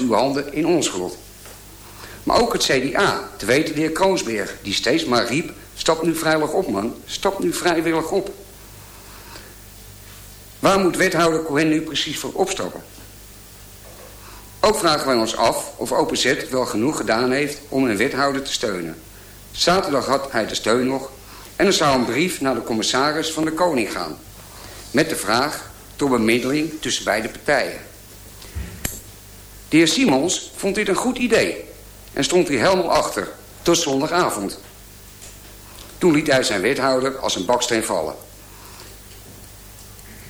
uw handen in ons lot. Maar ook het CDA, te weten de heer Kroonsberg, die steeds maar riep... stap nu vrijwillig op, man, stap nu vrijwillig op. Waar moet wethouder Cohen nu precies voor opstappen? Ook vragen wij ons af of OPZ wel genoeg gedaan heeft om een wethouder te steunen. Zaterdag had hij de steun nog en er zou een brief naar de commissaris van de Koning gaan. Met de vraag door bemiddeling tussen beide partijen. De heer Simons vond dit een goed idee en stond hier helemaal achter, tot zondagavond. Toen liet hij zijn wethouder als een baksteen vallen.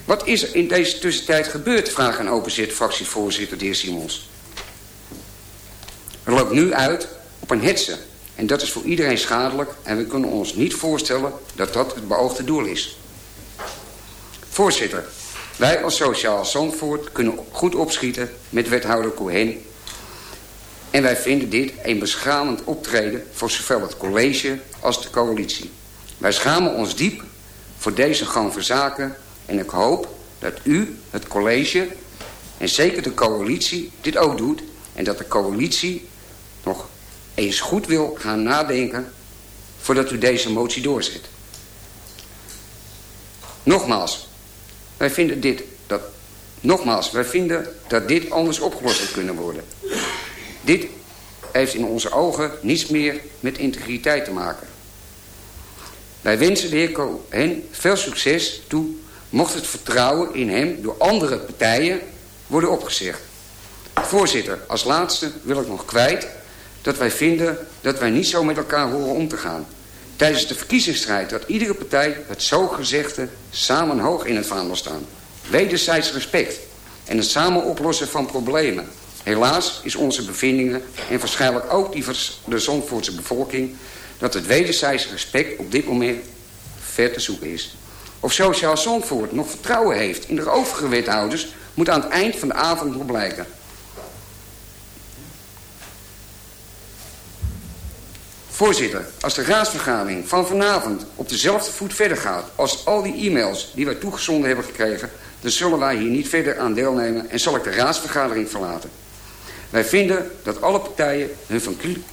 Wat is er in deze tussentijd gebeurd, vraagt een openzit-fractievoorzitter de heer Simons. Er loopt nu uit op een hetze. En dat is voor iedereen schadelijk en we kunnen ons niet voorstellen dat dat het beoogde doel is. Voorzitter, wij als Sociaal Zandvoort kunnen goed opschieten met wethouder Cohen. En wij vinden dit een beschamend optreden voor zowel het college als de coalitie. Wij schamen ons diep voor deze gang van en ik hoop dat u, het college en zeker de coalitie dit ook doet... en dat de coalitie nog eens goed wil gaan nadenken voordat u deze motie doorzet. Nogmaals, wij vinden dit, dat, nogmaals, wij vinden dat dit anders opgelost zou kunnen worden. Dit heeft in onze ogen niets meer met integriteit te maken. Wij wensen de heer Cohen veel succes toe mocht het vertrouwen in hem door andere partijen worden opgezegd. Voorzitter, als laatste wil ik nog kwijt dat wij vinden dat wij niet zo met elkaar horen om te gaan. Tijdens de verkiezingsstrijd dat iedere partij het zogezegde samen hoog in het vaandel staan. Wederzijds respect en het samen oplossen van problemen. Helaas is onze bevindingen en waarschijnlijk ook die van de Zandvoortse bevolking... dat het wederzijds respect op dit moment ver te zoeken is. Of Sociaal Zandvoort nog vertrouwen heeft in de overige wethouders... moet aan het eind van de avond nog blijken. Voorzitter, als de raadsvergadering van vanavond op dezelfde voet verder gaat... als al die e-mails die wij toegezonden hebben gekregen... dan zullen wij hier niet verder aan deelnemen en zal ik de raadsvergadering verlaten. Wij vinden dat alle partijen hun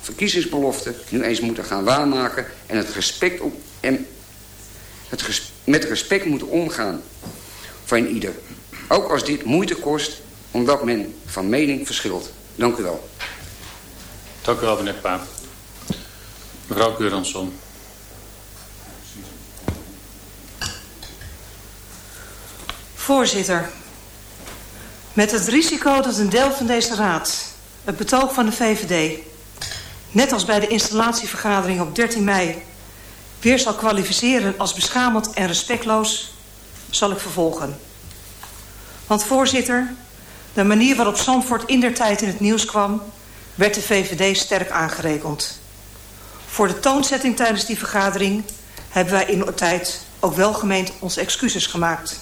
verkiezingsbelofte nu eens moeten gaan waarmaken... en het respect en het met respect moeten omgaan van ieder. Ook als dit moeite kost, omdat men van mening verschilt. Dank u wel. Dank u wel, meneer Paap. Mevrouw Keuransson. Voorzitter, met het risico dat een deel van deze raad, het betoog van de VVD, net als bij de installatievergadering op 13 mei weer zal kwalificeren als beschamend en respectloos, zal ik vervolgen. Want voorzitter, de manier waarop Zandvoort in der tijd in het nieuws kwam, werd de VVD sterk aangerekend. Voor de toonzetting tijdens die vergadering hebben wij in de tijd ook welgemeend onze excuses gemaakt.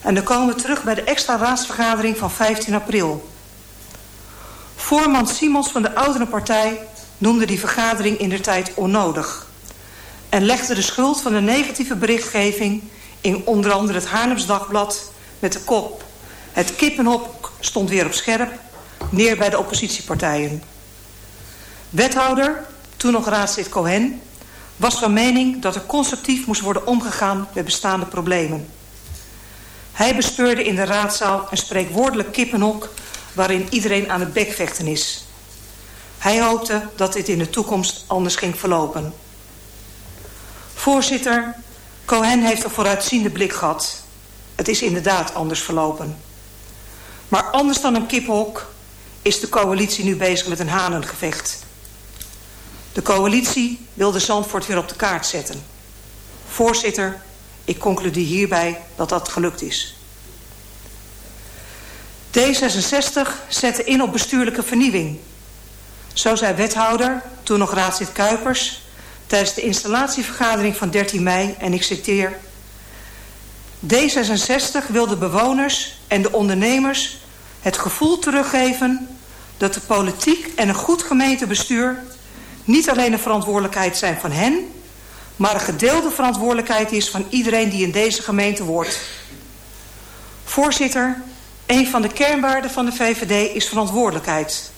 En dan komen we terug bij de extra raadsvergadering van 15 april. Voorman Simons van de oudere partij noemde die vergadering in der tijd onnodig. En legde de schuld van de negatieve berichtgeving in onder andere het Haarlems Dagblad met de kop. Het kippenhop stond weer op scherp, neer bij de oppositiepartijen. Wethouder, toen nog raadslid Cohen, was van mening dat er constructief moest worden omgegaan met bestaande problemen. Hij bespeurde in de raadzaal een spreekwoordelijk kippenhok waarin iedereen aan het bekvechten is. Hij hoopte dat dit in de toekomst anders ging verlopen. Voorzitter, Cohen heeft een vooruitziende blik gehad. Het is inderdaad anders verlopen. Maar anders dan een kiphok is de coalitie nu bezig met een hanengevecht. De coalitie wil de Zandvoort weer op de kaart zetten. Voorzitter, ik concludeer hierbij dat dat gelukt is. D66 zette in op bestuurlijke vernieuwing zo zei wethouder, toen nog raadslid Kuipers... tijdens de installatievergadering van 13 mei, en ik citeer... D66 wil de bewoners en de ondernemers het gevoel teruggeven... dat de politiek en een goed gemeentebestuur... niet alleen een verantwoordelijkheid zijn van hen... maar een gedeelde verantwoordelijkheid is van iedereen die in deze gemeente wordt. Voorzitter, Een van de kernwaarden van de VVD is verantwoordelijkheid.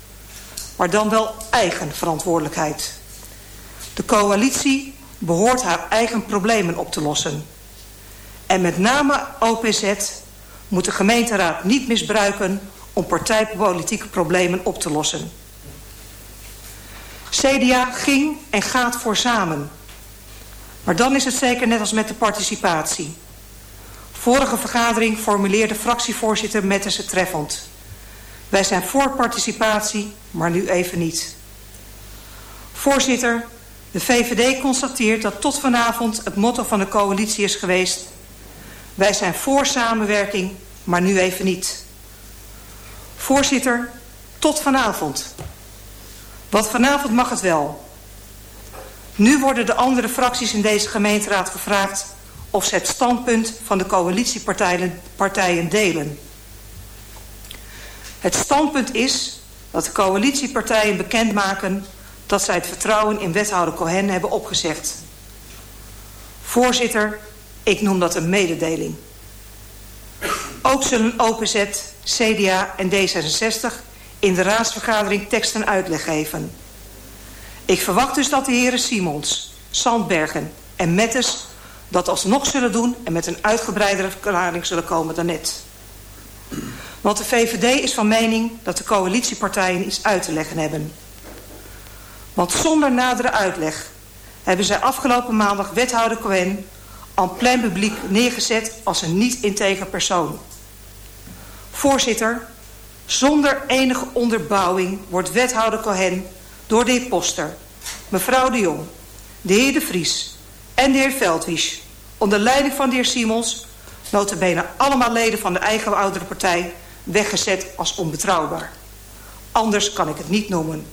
Maar dan wel eigen verantwoordelijkheid. De coalitie behoort haar eigen problemen op te lossen. En met name OPZ moet de gemeenteraad niet misbruiken om partijpolitieke problemen op te lossen. CDA ging en gaat voor samen. Maar dan is het zeker net als met de participatie. Vorige vergadering formuleerde fractievoorzitter Mettes het treffend. Wij zijn voor participatie, maar nu even niet. Voorzitter, de VVD constateert dat tot vanavond het motto van de coalitie is geweest... wij zijn voor samenwerking, maar nu even niet. Voorzitter, tot vanavond. Want vanavond mag het wel. Nu worden de andere fracties in deze gemeenteraad gevraagd... of ze het standpunt van de coalitiepartijen delen. Het standpunt is dat de coalitiepartijen bekendmaken... dat zij het vertrouwen in wethouder Cohen hebben opgezegd. Voorzitter, ik noem dat een mededeling. Ook zullen OPZ, CDA en D66 in de raadsvergadering tekst en uitleg geven. Ik verwacht dus dat de heren Simons, Sandbergen en Mettes dat alsnog zullen doen en met een uitgebreidere verklaring zullen komen dan net. Want de VVD is van mening dat de coalitiepartijen iets uit te leggen hebben. Want zonder nadere uitleg hebben zij afgelopen maandag wethouder Cohen aan plein publiek neergezet als een niet-integer persoon. Voorzitter, zonder enige onderbouwing wordt wethouder Cohen door de heer Poster, mevrouw de Jong, de heer De Vries en de heer Veldwies... onder leiding van de heer Simons, notabene allemaal leden van de eigen oudere partij... weggezet als onbetrouwbaar. Anders kan ik het niet noemen.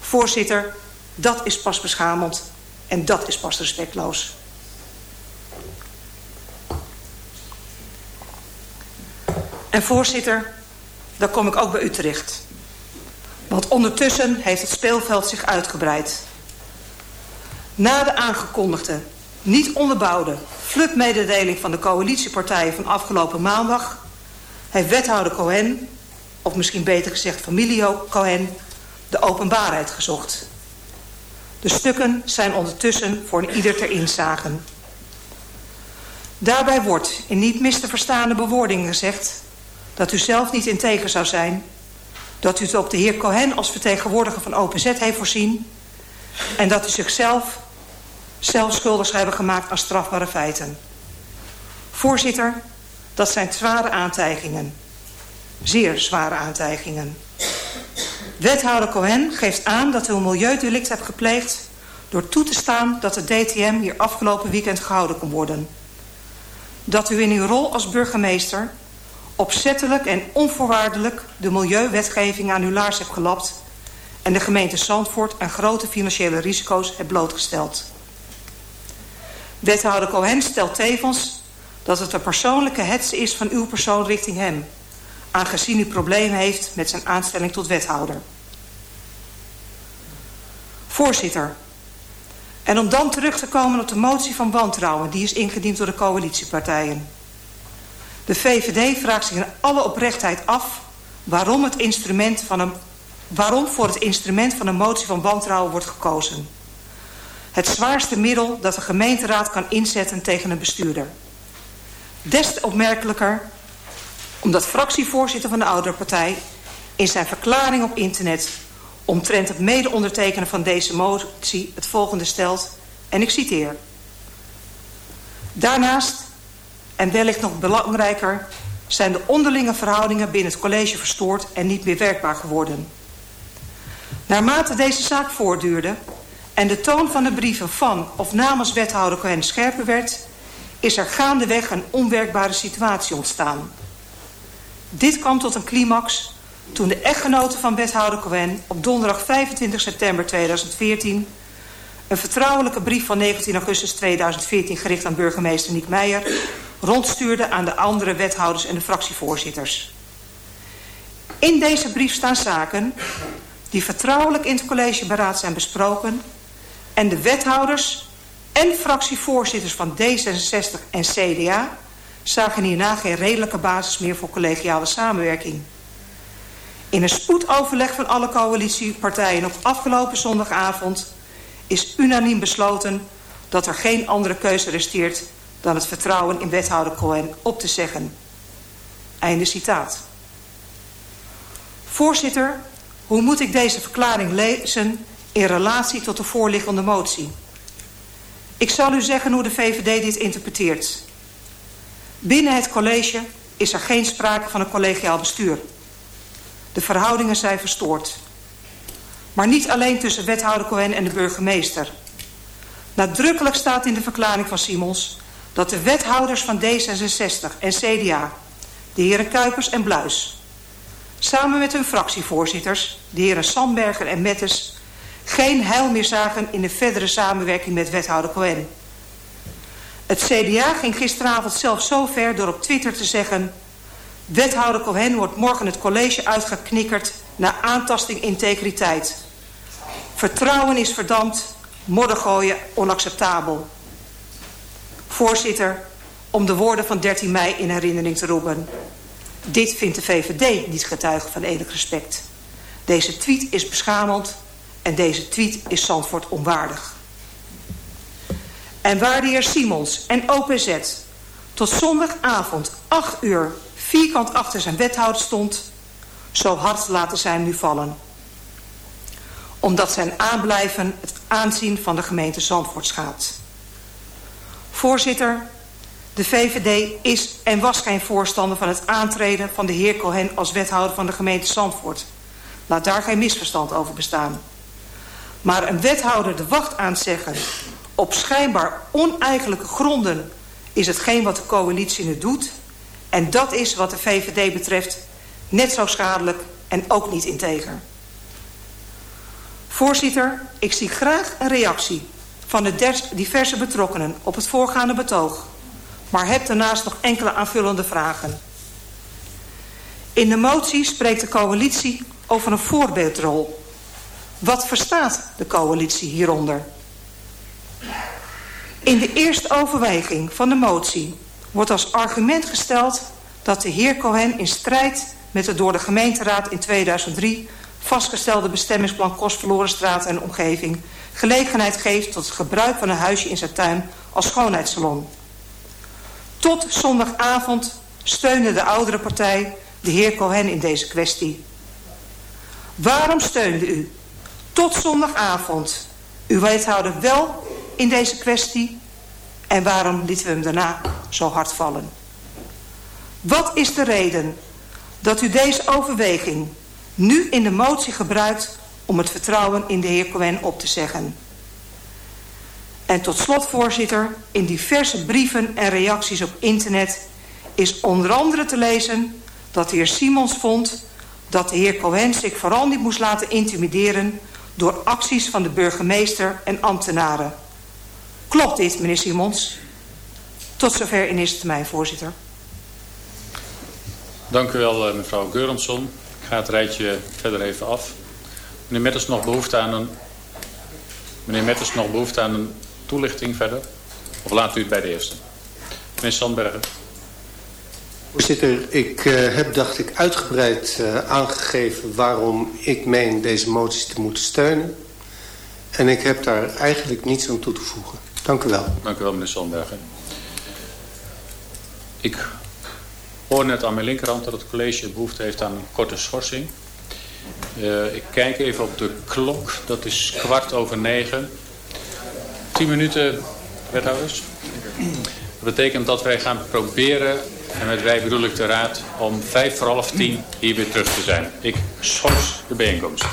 Voorzitter, dat is pas beschamend en dat is pas respectloos. En voorzitter, dan kom ik ook bij u terecht. Want ondertussen heeft het speelveld zich uitgebreid. Na de aangekondigde, niet onderbouwde flutmededeling van de coalitiepartijen van afgelopen maandag... heeft wethouder Cohen, of misschien beter gezegd familie Cohen, de openbaarheid gezocht. De stukken zijn ondertussen voor ieder ter inzagen. Daarbij wordt in niet mis te verstaande bewoordingen gezegd dat u zelf niet integer zou zijn... dat u het op de heer Cohen als vertegenwoordiger van OPZ heeft voorzien... en dat u zichzelf zelf schuldig zou hebben gemaakt aan strafbare feiten. Voorzitter, dat zijn zware aantijgingen. Zeer zware aantijgingen. Wethouder Cohen geeft aan dat u een milieudelict hebt gepleegd... door toe te staan dat de DTM hier afgelopen weekend gehouden kon worden. Dat u in uw rol als burgemeester opzettelijk en onvoorwaardelijk de milieuwetgeving aan uw laars hebt gelapt... en de gemeente Zandvoort aan grote financiële risico's hebt blootgesteld. Wethouder Cohen stelt tevens dat het een persoonlijke hets is van uw persoon richting hem... aangezien u problemen heeft met zijn aanstelling tot wethouder. Voorzitter, en om dan terug te komen op de motie van wantrouwen... die is ingediend door de coalitiepartijen... De VVD vraagt zich in alle oprechtheid af waarom, het instrument van een, waarom voor het instrument van een motie van wantrouwen wordt gekozen. Het zwaarste middel dat de gemeenteraad kan inzetten tegen een bestuurder. Des te opmerkelijker omdat fractievoorzitter van de ouderpartij in zijn verklaring op internet omtrent het mede-ondertekenen van deze motie het volgende stelt, en ik citeer. Daarnaast en wellicht nog belangrijker zijn de onderlinge verhoudingen binnen het college verstoord en niet meer werkbaar geworden. Naarmate deze zaak voortduurde en de toon van de brieven van of namens wethouder Cohen scherper werd, is er gaandeweg een onwerkbare situatie ontstaan. Dit kwam tot een climax toen de echtgenote van wethouder Cohen op donderdag 25 september 2014 een vertrouwelijke brief van 19 augustus 2014 gericht aan burgemeester Niek Meijer rondstuurde aan de andere wethouders en de fractievoorzitters. In deze brief staan zaken die vertrouwelijk in het collegeberaad zijn besproken en de wethouders en fractievoorzitters van D66 en CDA zagen hierna geen redelijke basis meer voor collegiale samenwerking. In een spoedoverleg van alle coalitiepartijen op afgelopen zondagavond is unaniem besloten dat er geen andere keuze resteert dan het vertrouwen in wethouder Cohen op te zeggen. Einde citaat. Voorzitter, hoe moet ik deze verklaring lezen in relatie tot de voorliggende motie? Ik zal u zeggen hoe de VVD dit interpreteert. Binnen het college is er geen sprake van een collegiaal bestuur. De verhoudingen zijn verstoord. Maar niet alleen tussen wethouder Cohen en de burgemeester. Nadrukkelijk staat in de verklaring van Simons... dat de wethouders van D66 en CDA, de heren Kuipers en Bluis... samen met hun fractievoorzitters, de heren Sandberger en Mettes... geen heil meer zagen in de verdere samenwerking met wethouder Cohen... Het CDA ging gisteravond zelf zo ver door op Twitter te zeggen... Wethouder Cohen wordt morgen het college uitgeknikkerd... naar aantasting integriteit. Vertrouwen is verdampt, moddergooien onacceptabel. Voorzitter, om de woorden van 13 mei in herinnering te roepen. Dit vindt de VVD niet getuige van enig respect. Deze tweet is beschamend en deze tweet is Zandvoort onwaardig. En waar de heer Simons en OPZ tot zondagavond 8 uur vierkant achter zijn wethouder stond... zo hard laten zij hem nu vallen. Omdat zijn aanblijven het aanzien van de gemeente Zandvoort schaadt. Voorzitter, de VVD is en was geen voorstander van het aantreden van de heer Cohen als wethouder van de gemeente Zandvoort. Laat daar geen misverstand over bestaan. Maar een wethouder de wacht aanzeggen op schijnbaar oneigenlijke gronden is hetgeen wat de coalitie nu doet. En dat is wat de VVD betreft net zo schadelijk en ook niet integer. Voorzitter, ik zie graag een reactie van de diverse betrokkenen op het voorgaande betoog. Maar heb daarnaast nog enkele aanvullende vragen. In de motie spreekt de coalitie over een voorbeeldrol. Wat verstaat de coalitie hieronder? In de eerste overweging van de motie wordt als argument gesteld dat de heer Cohen in strijd met de door de gemeenteraad in 2003 vastgestelde bestemmingsplan Kostverlorenstraat en omgeving gelegenheid geeft tot het gebruik van een huisje in zijn tuin als schoonheidssalon. Tot zondagavond steunde de oudere partij de heer Cohen in deze kwestie. Waarom steunde u tot zondagavond uw wethouder wel in deze kwestie? En waarom lieten we hem daarna zo hard vallen? Wat is de reden dat u deze overweging nu in de motie gebruikt om het vertrouwen in de heer Cohen op te zeggen? En tot slot, voorzitter, in diverse brieven en reacties op internet is onder andere te lezen dat de heer Simons vond dat de heer Cohen zich vooral niet moest laten intimideren door acties van de burgemeester en ambtenaren. Klopt dit, meneer Simons? Tot zover in eerste termijn, voorzitter. Dank u wel, eh, mevrouw Geurensson. Ik ga het rijtje verder even af. Meneer Metters nog behoefte aan een... Meneer Metters nog behoefte aan een toelichting verder? Of laat u het bij de eerste? Meneer Sandbergen. Voorzitter, ik uh, heb, dacht ik, uitgebreid uh, aangegeven waarom ik meen deze moties te moeten steunen. En ik heb daar eigenlijk niets aan toe te voegen. Dank u wel. Dank u wel, meneer Sandbergen. Ik hoor net aan mijn linkerhand dat het college behoefte heeft aan een korte schorsing. Uh, ik kijk even op de klok. Dat is kwart over negen. Tien minuten, wethouders. Dat betekent dat wij gaan proberen, en met wij bedoel ik de raad, om vijf voor half tien hier weer terug te zijn. Ik schors de bijeenkomst.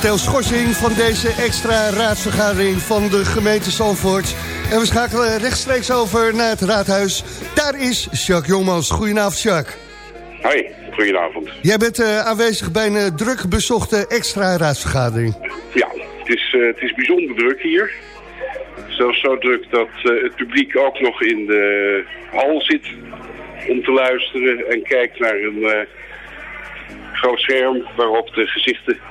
Momenteel schorsing van deze extra raadsvergadering van de gemeente Zandvoort. En we schakelen rechtstreeks over naar het raadhuis. Daar is Jacques Jongmans. Goedenavond, Jacques. Hoi, goedenavond. Jij bent uh, aanwezig bij een druk bezochte extra raadsvergadering. Ja, het is, uh, het is bijzonder druk hier. Zelfs zo druk dat uh, het publiek ook nog in de hal zit om te luisteren en kijkt naar een groot scherm waarop de gezichten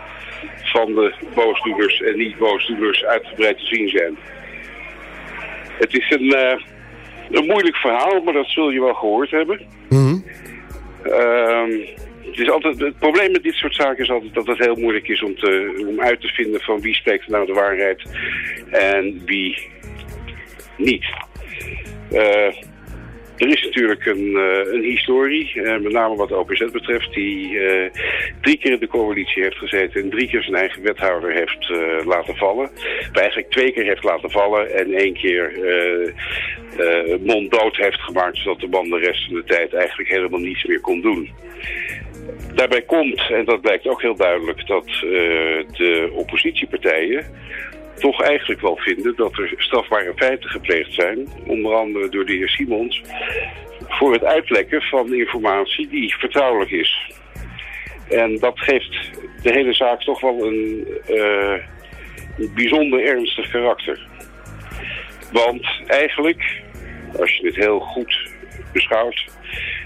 van de boosdoeners en niet-boosdoeners uitgebreid te zien zijn. Het is een, uh, een moeilijk verhaal, maar dat zul je wel gehoord hebben. Mm het, is altijd, het probleem met dit soort zaken is altijd dat het heel moeilijk is om, te, om uit te vinden van wie spreekt nou de waarheid en wie niet. Uh, er is natuurlijk een, uh, een historie, uh, met name wat OPZ betreft, die uh, drie keer in de coalitie heeft gezeten en drie keer zijn eigen wethouder heeft laten vallen. Of eigenlijk twee keer heeft laten vallen en één keer monddood heeft gemaakt, zodat de man de rest van de tijd eigenlijk helemaal niets meer kon doen. Daarbij komt, en dat blijkt ook heel duidelijk, dat de oppositiepartijen toch eigenlijk wel vinden dat er strafbare feiten gepleegd zijn, onder andere door de heer Simons, voor het uitlekken van informatie die vertrouwelijk is. En dat geeft de hele zaak toch wel een, uh, een bijzonder ernstig karakter. Want eigenlijk, als je het heel goed beschouwt,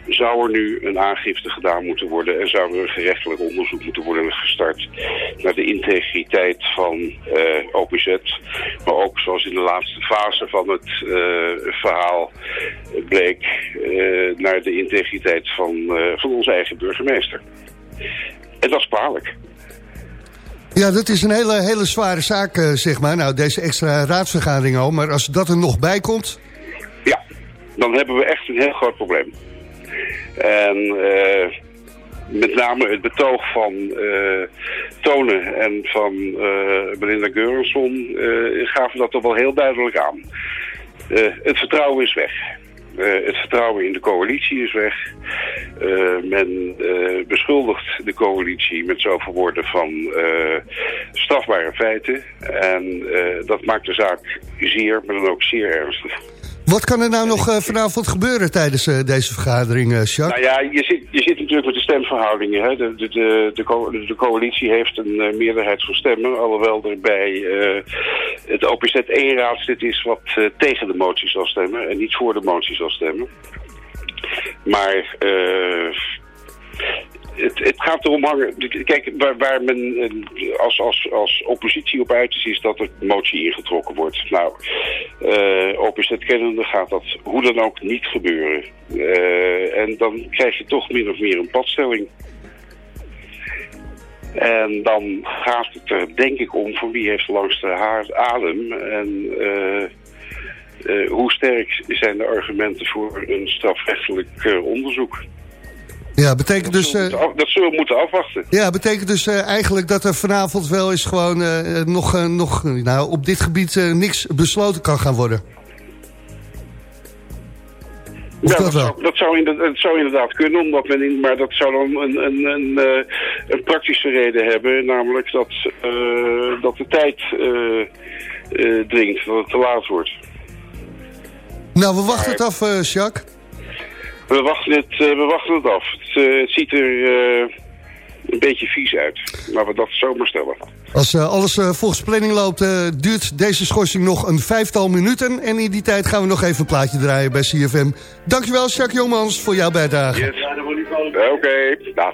zou er nu een aangifte gedaan moeten worden en zou er een gerechtelijk onderzoek moeten worden gestart naar de integriteit van uh, eh, OPZ. Maar ook zoals in de laatste fase van het uh, verhaal bleek uh, naar de integriteit van, van onze eigen burgemeester. En dat is kwalijk. Ja, dat is een hele, hele zware zaak, zeg maar. Nou, deze extra raadsvergadering al. Maar als dat er nog bij komt... Ja, dan hebben we echt een heel groot probleem. En uh, met name het betoog van uh, Tonen en van uh, Belinda Geurensson gaven dat toch wel heel duidelijk aan. het vertrouwen is weg. Uh, het vertrouwen in de coalitie is weg. Uh, men uh, beschuldigt de coalitie met zoveel woorden van strafbare feiten. En dat maakt de zaak zeer, maar dan ook zeer ernstig. Wat kan er nou nog uh, vanavond gebeuren tijdens uh, deze vergadering, uh, Jacques? Nou ja, je zit, je zit natuurlijk met de stemverhoudingen. Hè. De, de, de, de, co de coalitie heeft een meerderheid van stemmen. Alhoewel er bij het OPZ één raadslid is wat tegen de motie zal stemmen. En niet voor de motie zal stemmen. Maar het, het, gaat erom hangen. Kijk, waar, waar men eh, als, als, als oppositie op uit is, is dat er motie ingetrokken wordt. Nou, uh, eh, OPZ kennende gaat dat hoe dan ook niet gebeuren. Uh, en dan krijg je toch min of meer een padstelling. En dan gaat het er denk ik om van wie heeft langs de haar adem en hoe sterk zijn de argumenten voor een strafrechtelijk onderzoek. Ja, betekent dus... Dat zullen, dat zullen we moeten afwachten. Ja, betekent dus uh, eigenlijk dat er vanavond wel eens gewoon uh, nog, uh, nog nou, op dit gebied niks besloten kan gaan worden. Ja, dat, zou, dat, zou inderdaad, dat zou inderdaad kunnen, omdat men in, maar dat zou dan een, een, een, een praktische reden hebben. Namelijk dat, dat de tijd dringt, dat het te laat wordt. Nou, we wachten het af, Jacques. We wachten het, uh, we wachten het af. Het, het ziet er uh, een beetje vies uit. Maar we dat zomaar stellen. Als alles volgens planning loopt, duurt deze schorsing nog een vijftal minuten. En in die tijd gaan we nog even een plaatje draaien bij CFM. Dankjewel, Jacques Jongmans, voor jouw bijdrage. Yes. Oké, okay. nou.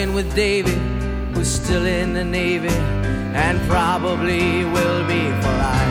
talking with Davy, who's still in the Navy and probably will be for life.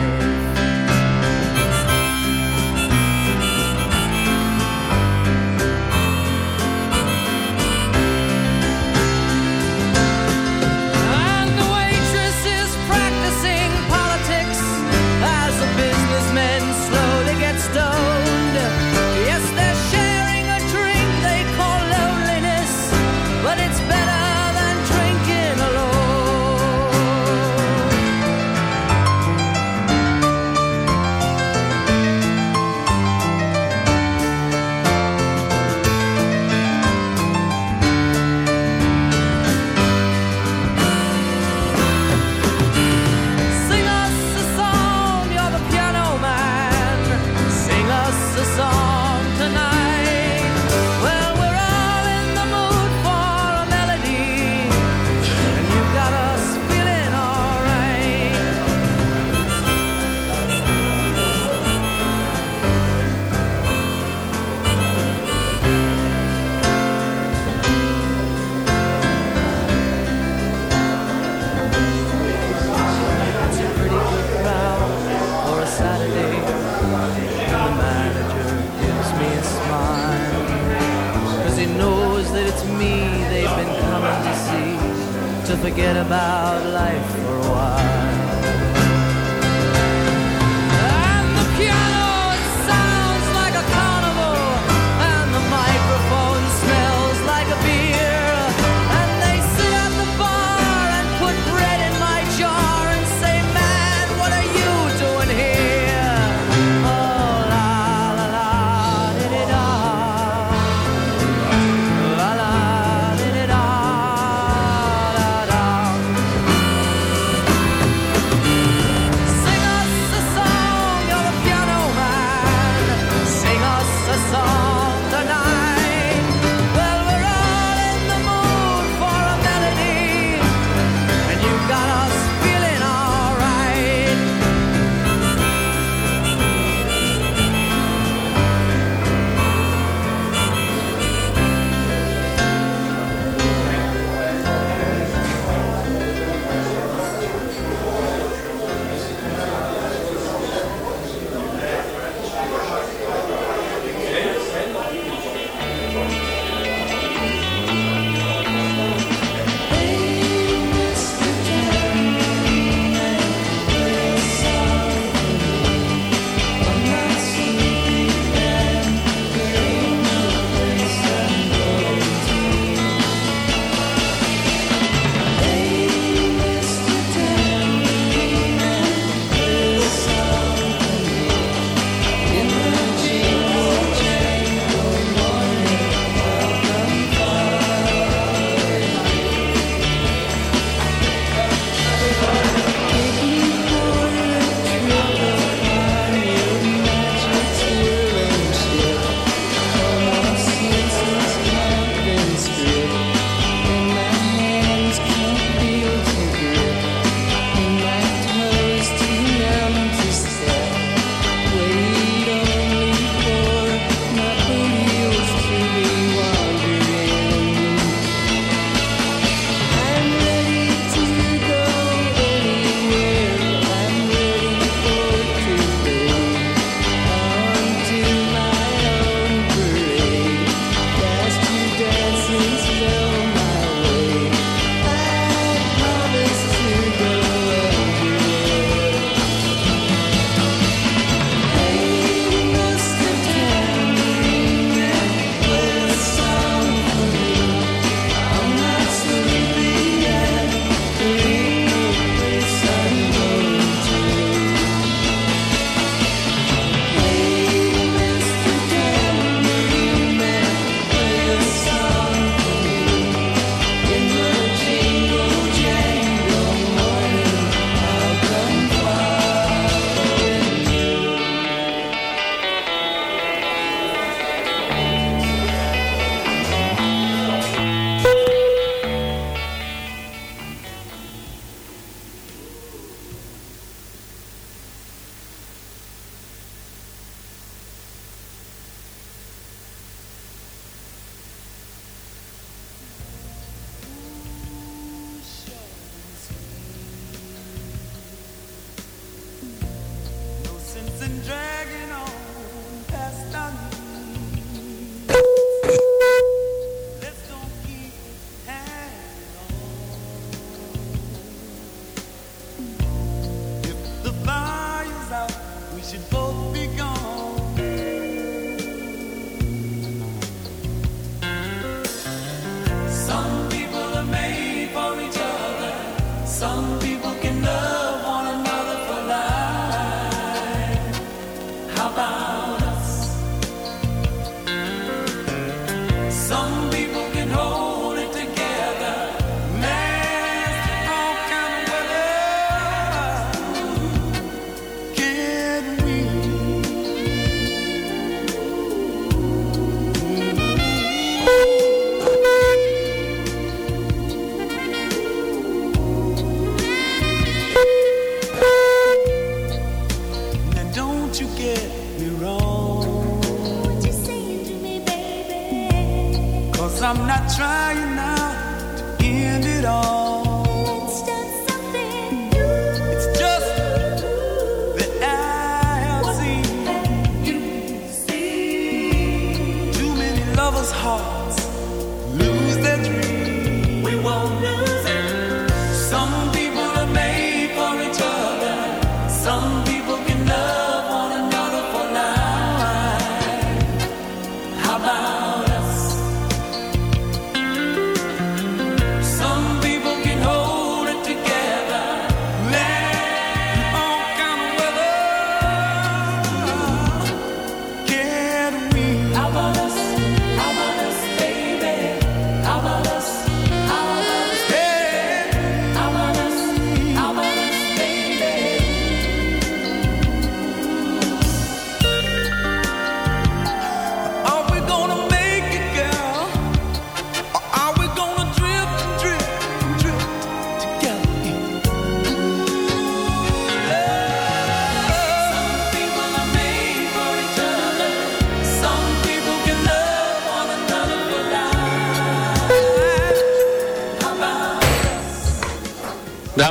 Oh.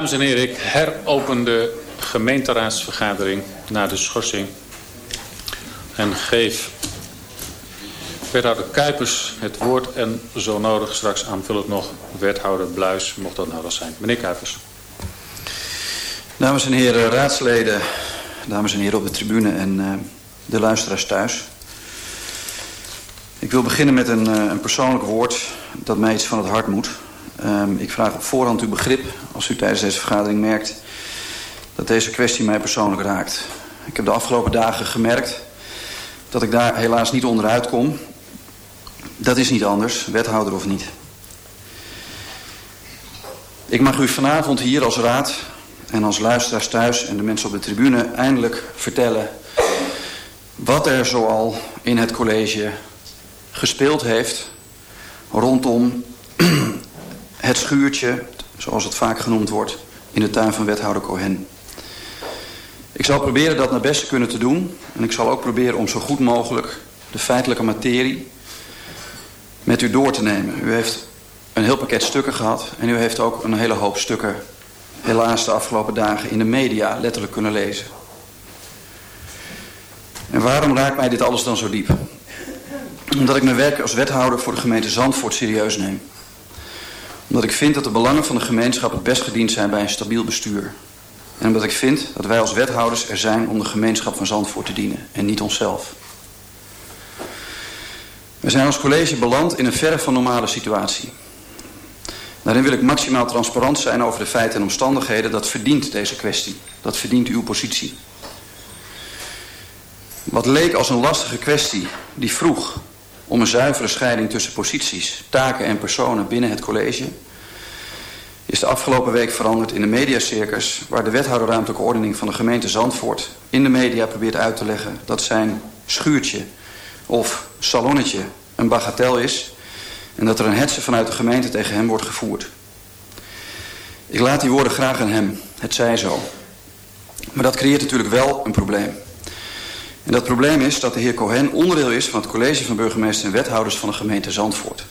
Dames en heren, ik heropen de gemeenteraadsvergadering na de schorsing. En geef wethouder Kuipers het woord en zo nodig straks aanvullend nog wethouder Bluis, mocht dat nodig zijn. Meneer Kuipers. Dames en heren raadsleden, dames en heren op de tribune en uh, de luisteraars thuis. Ik wil beginnen met een, uh, een persoonlijk woord dat mij iets van het hart moet. Um, ik vraag op voorhand uw begrip als u tijdens deze vergadering merkt dat deze kwestie mij persoonlijk raakt. Ik heb de afgelopen dagen gemerkt dat ik daar helaas niet onderuit kom. Dat is niet anders, wethouder of niet. Ik mag u vanavond hier als raad en als luisteraars thuis en de mensen op de tribune eindelijk vertellen wat er zoal in het college gespeeld heeft rondom het schuurtje, zoals het vaak genoemd wordt, in de tuin van wethouder Cohen. Ik zal proberen dat naar beste kunnen te doen en ik zal ook proberen om zo goed mogelijk de feitelijke materie met u door te nemen. U heeft een heel pakket stukken gehad en u heeft ook een hele hoop stukken helaas de afgelopen dagen in de media letterlijk kunnen lezen. En waarom raakt mij dit alles dan zo diep? Omdat ik mijn werk als wethouder voor de gemeente Zandvoort serieus neem. Omdat ik vind dat de belangen van de gemeenschap het best gediend zijn bij een stabiel bestuur. En omdat ik vind dat wij als wethouders er zijn om de gemeenschap van Zandvoort te dienen en niet onszelf. We zijn als college beland in een verre van normale situatie. Daarin wil ik maximaal transparant zijn over de feiten en omstandigheden. Dat verdient deze kwestie. Dat verdient uw positie. Wat leek als een lastige kwestie die vroeg om een zuivere scheiding tussen posities, taken en personen binnen het college, is de afgelopen week veranderd in de mediacircus waar de wethouder ruimtelijke ordening van de gemeente Zandvoort in de media probeert uit te leggen dat zijn schuurtje of salonnetje een bagatel is en dat er een hetze vanuit de gemeente tegen hem wordt gevoerd. Ik laat die woorden graag aan hem, het zij zo. Maar dat creëert natuurlijk wel een probleem. En dat probleem is dat de heer Cohen onderdeel is van het college van burgemeester en wethouders van de gemeente Zandvoort.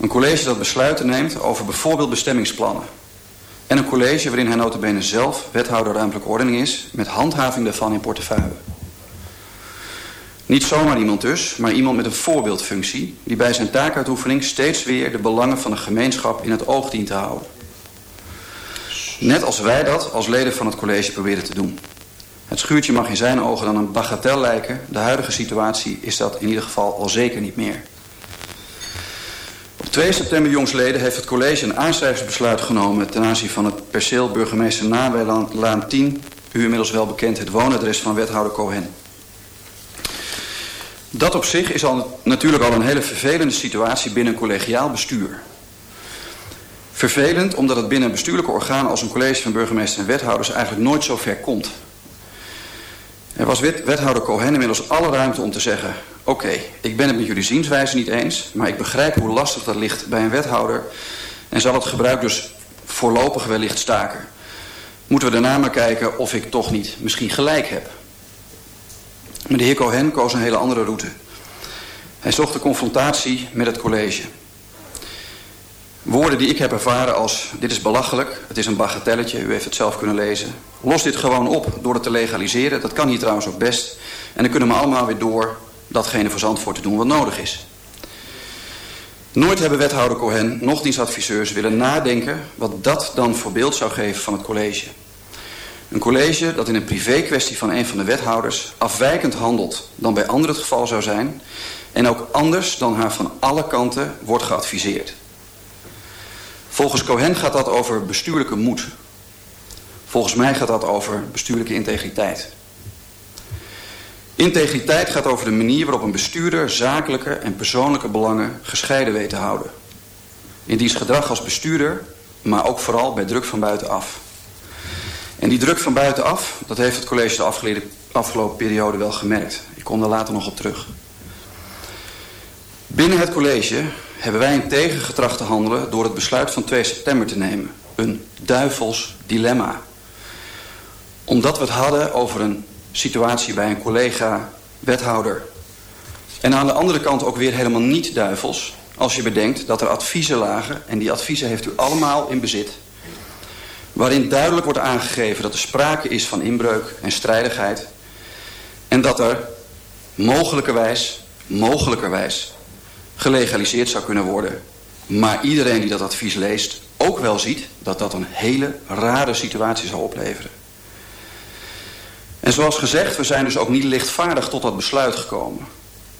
Een college dat besluiten neemt over bijvoorbeeld bestemmingsplannen. En een college waarin hij notabene zelf wethouder ruimtelijke ordening is met handhaving daarvan in portefeuille. Niet zomaar iemand dus, maar iemand met een voorbeeldfunctie... die bij zijn taakuitoefening steeds weer de belangen van de gemeenschap in het oog dient te houden. Net als wij dat als leden van het college proberen te doen. Het schuurtje mag in zijn ogen dan een bagatel lijken. De huidige situatie is dat in ieder geval al zeker niet meer. Op 2 september jongsleden heeft het college een aanschrijvingsbesluit genomen... ten aanzien van het perceel burgemeester Nabelaan 10... u inmiddels wel bekend het woonadres van wethouder Cohen. Dat op zich is al, natuurlijk al een hele vervelende situatie binnen een collegiaal bestuur. Vervelend omdat het binnen een bestuurlijke orgaan als een college van burgemeester en wethouders eigenlijk nooit zo ver komt. Er was wethouder Cohen inmiddels alle ruimte om te zeggen... oké, ik ben het met jullie zienswijze niet eens... maar ik begrijp hoe lastig dat ligt bij een wethouder... en zal het gebruik dus voorlopig wellicht staken. Moeten we daarna maar kijken of ik toch niet misschien gelijk heb... Maar de heer Cohen koos een hele andere route. Hij zocht de confrontatie met het college. Woorden die ik heb ervaren als, dit is belachelijk, het is een bagatelletje, u heeft het zelf kunnen lezen. Los dit gewoon op door het te legaliseren, dat kan hier trouwens ook best. En dan kunnen we allemaal weer door datgene voor Zandvoort te doen wat nodig is. Nooit hebben wethouder Cohen, nog dienstadviseurs willen nadenken wat dat dan voor beeld zou geven van het college. Een college dat in een privé kwestie van een van de wethouders afwijkend handelt dan bij anderen het geval zou zijn en ook anders dan haar van alle kanten wordt geadviseerd. Volgens Cohen gaat dat over bestuurlijke moed. Volgens mij gaat dat over bestuurlijke integriteit. Integriteit gaat over de manier waarop een bestuurder zakelijke en persoonlijke belangen gescheiden weet te houden. In diens gedrag als bestuurder, maar ook vooral bij druk van buitenaf. En die druk van buitenaf, dat heeft het college de afgelopen periode wel gemerkt. Ik kom daar later nog op terug. Binnen het college hebben wij een tegengetracht te handelen door het besluit van 2 september te nemen. Een duivels dilemma. Omdat we het hadden over een situatie bij een collega-wethouder. En aan de andere kant ook weer helemaal niet duivels... als je bedenkt dat er adviezen lagen... en die adviezen heeft u allemaal in bezit... waarin duidelijk wordt aangegeven dat er sprake is van inbreuk en strijdigheid... en dat er mogelijkerwijs, mogelijkerwijs gelegaliseerd zou kunnen worden. Maar iedereen die dat advies leest ook wel ziet dat dat een hele rare situatie zal opleveren. En zoals gezegd, we zijn dus ook niet lichtvaardig tot dat besluit gekomen.